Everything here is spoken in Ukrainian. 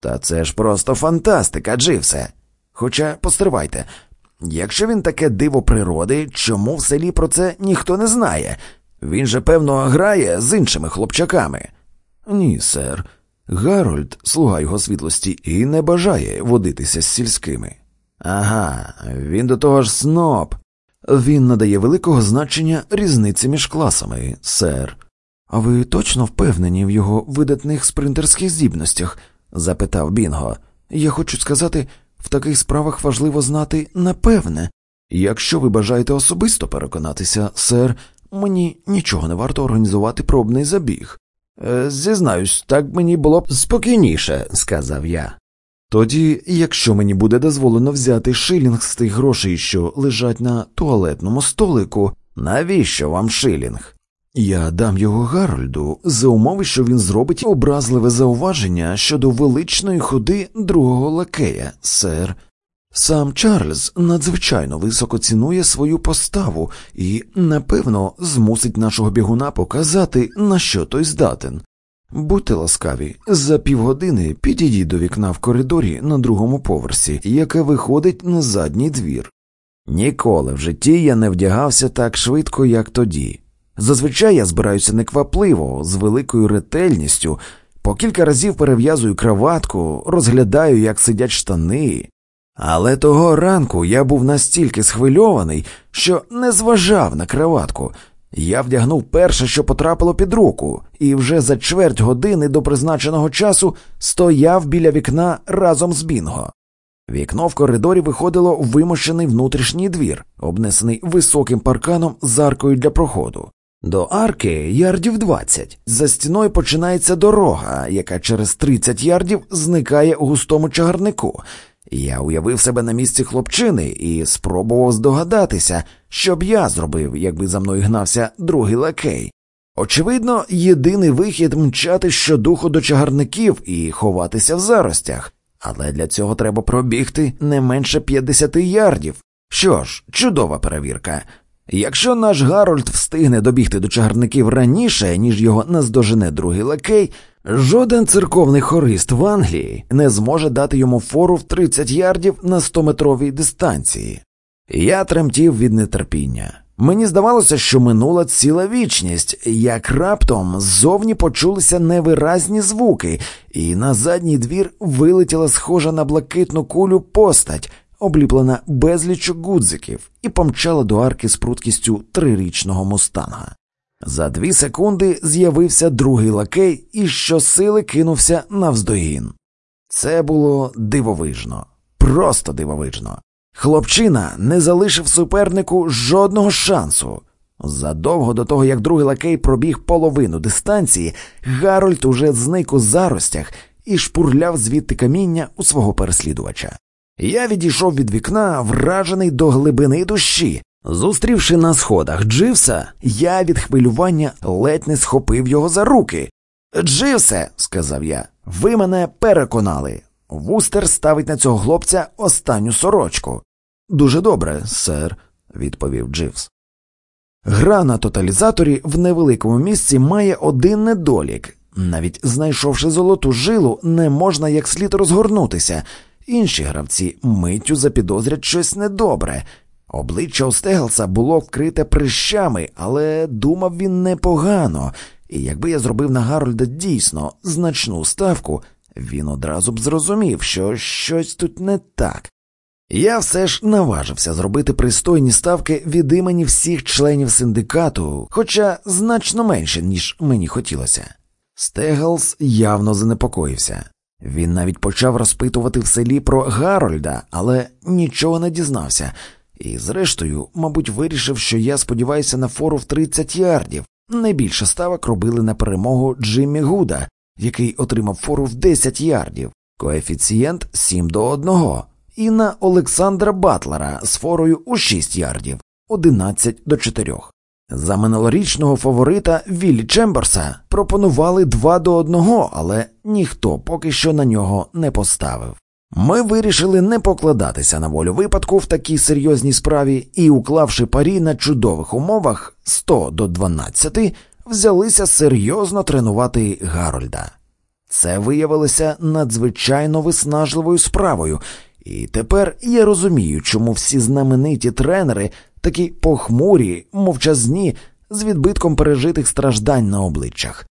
Та це ж просто фантастика, Дживсе. Хоча постривайте, якщо він таке диво природи, чому в селі про це ніхто не знає? Він же, певно, грає з іншими хлопчаками. Ні, сер. Гарольд, слуга його світлості, і не бажає водитися з сільськими. Ага, він до того ж сноб. Він надає великого значення різниці між класами, сер. А ви точно впевнені в його видатних спринтерських здібностях? Запитав Бінго. Я хочу сказати, в таких справах важливо знати напевне. Якщо ви бажаєте особисто переконатися, сер, мені нічого не варто організувати пробний забіг. «Е, Зізнаюсь, так мені було б спокійніше, сказав я. Тоді, якщо мені буде дозволено взяти шилінг з тих грошей, що лежать на туалетному столику, навіщо вам шилінг? Я дам його Гарольду за умови, що він зробить образливе зауваження щодо величної ходи другого лакея, сер. Сам Чарльз надзвичайно високо цінує свою поставу і, напевно, змусить нашого бігуна показати, на що той здатен. Будьте ласкаві, за півгодини підійдіть до вікна в коридорі на другому поверсі, яке виходить на задній двір. Ніколи в житті я не вдягався так швидко, як тоді. Зазвичай я збираюся неквапливо, з великою ретельністю, по кілька разів перев'язую краватку, розглядаю, як сидять штани. Але того ранку я був настільки схвильований, що не зважав на краватку. Я вдягнув перше, що потрапило під руку, і вже за чверть години до призначеного часу стояв біля вікна разом з Бінго. Вікно в коридорі виходило в вимощений внутрішній двір, обнесений високим парканом з аркою для проходу. До арки ярдів 20. За стіною починається дорога, яка через 30 ярдів зникає у густому чагарнику. Я уявив себе на місці хлопчини і спробував здогадатися, що б я зробив, якби за мною гнався другий лакей. Очевидно, єдиний вихід мчати щодуху до чагарників і ховатися в заростях, але для цього треба пробігти не менше 50 ярдів. Що ж, чудова перевірка. Якщо наш Гарольд встигне добігти до чагарників раніше, ніж його наздожене другий лакей, жоден церковний хорист в Англії не зможе дати йому фору в 30 ярдів на 100-метровій дистанції. Я тремтів від нетерпіння. Мені здавалося, що минула ціла вічність, як раптом ззовні почулися невиразні звуки, і на задній двір вилетіла схожа на блакитну кулю постать, обліплена безлічу гудзиків, і помчала до арки з пруткістю трирічного мустанга. За дві секунди з'явився другий лакей і щосили кинувся навздогін. Це було дивовижно, просто дивовижно. Хлопчина не залишив супернику жодного шансу. Задовго до того, як другий лакей пробіг половину дистанції, Гарольд уже зник у заростях і шпурляв звідти каміння у свого переслідувача. Я відійшов від вікна, вражений до глибини душі. Зустрівши на сходах Дживса, я від хвилювання ледь не схопив його за руки. Дживсе, сказав я, ви мене переконали. Вустер ставить на цього хлопця останню сорочку. Дуже добре, сер, відповів Дживс. Гра на тоталізаторі в невеликому місці має один недолік. Навіть знайшовши золоту жилу, не можна як слід розгорнутися. Інші гравці миттю запідозрять щось недобре. Обличчя у Стеглса було вкрите прищами, але думав він непогано, і якби я зробив на Гарольда дійсно значну ставку, він одразу б зрозумів, що щось тут не так. Я все ж наважився зробити пристойні ставки від імені всіх членів синдикату, хоча значно менше, ніж мені хотілося. Стеглс явно занепокоївся. Він навіть почав розпитувати в селі про Гарольда, але нічого не дізнався, і, зрештою, мабуть, вирішив, що я сподіваюся на фору в 30 ярдів. Найбільше ставок робили на перемогу Джиммі Гуда, який отримав фору в 10 ярдів, коефіцієнт 7 до 1, і на Олександра Батлера з форою у 6 ярдів 11 до 4. За минулорічного фаворита Віллі Чемберса пропонували 2 до 1, але ніхто поки що на нього не поставив. Ми вирішили не покладатися на волю випадку в такій серйозній справі і, уклавши парі на чудових умовах 100 до 12, взялися серйозно тренувати Гарольда. Це виявилося надзвичайно виснажливою справою, і тепер я розумію, чому всі знамениті тренери такі похмурі, мовчазні, з відбитком пережитих страждань на обличчях.